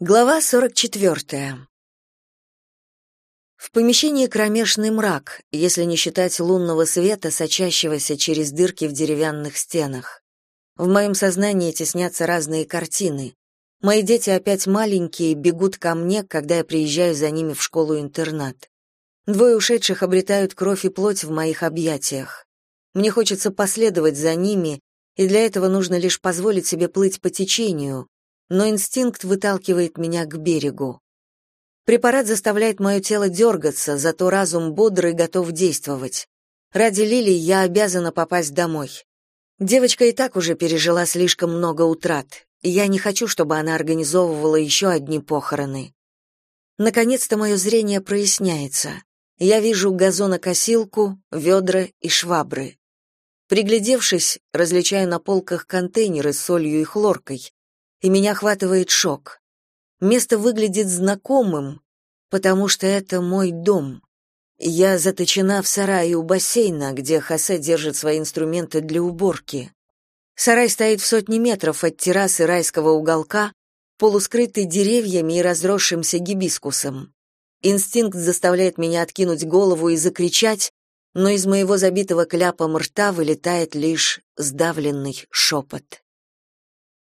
Глава 44. В помещении кромешный мрак, если не считать лунного света, сочащегося через дырки в деревянных стенах. В моем сознании теснятся разные картины. Мои дети опять маленькие, бегут ко мне, когда я приезжаю за ними в школу-интернат. Двое ушедших обретают кровь и плоть в моих объятиях. Мне хочется последовать за ними, и для этого нужно лишь позволить себе плыть по течению, но инстинкт выталкивает меня к берегу. Препарат заставляет мое тело дергаться, зато разум бодрый и готов действовать. Ради Лили я обязана попасть домой. Девочка и так уже пережила слишком много утрат. И я не хочу, чтобы она организовывала еще одни похороны. Наконец-то мое зрение проясняется. Я вижу газонокосилку, ведра и швабры. Приглядевшись, различаю на полках контейнеры с солью и хлоркой и меня охватывает шок. Место выглядит знакомым, потому что это мой дом. Я заточена в сарае у бассейна, где Хосе держит свои инструменты для уборки. Сарай стоит в сотни метров от террасы райского уголка, полускрытый деревьями и разросшимся гибискусом. Инстинкт заставляет меня откинуть голову и закричать, но из моего забитого кляпом рта вылетает лишь сдавленный шепот.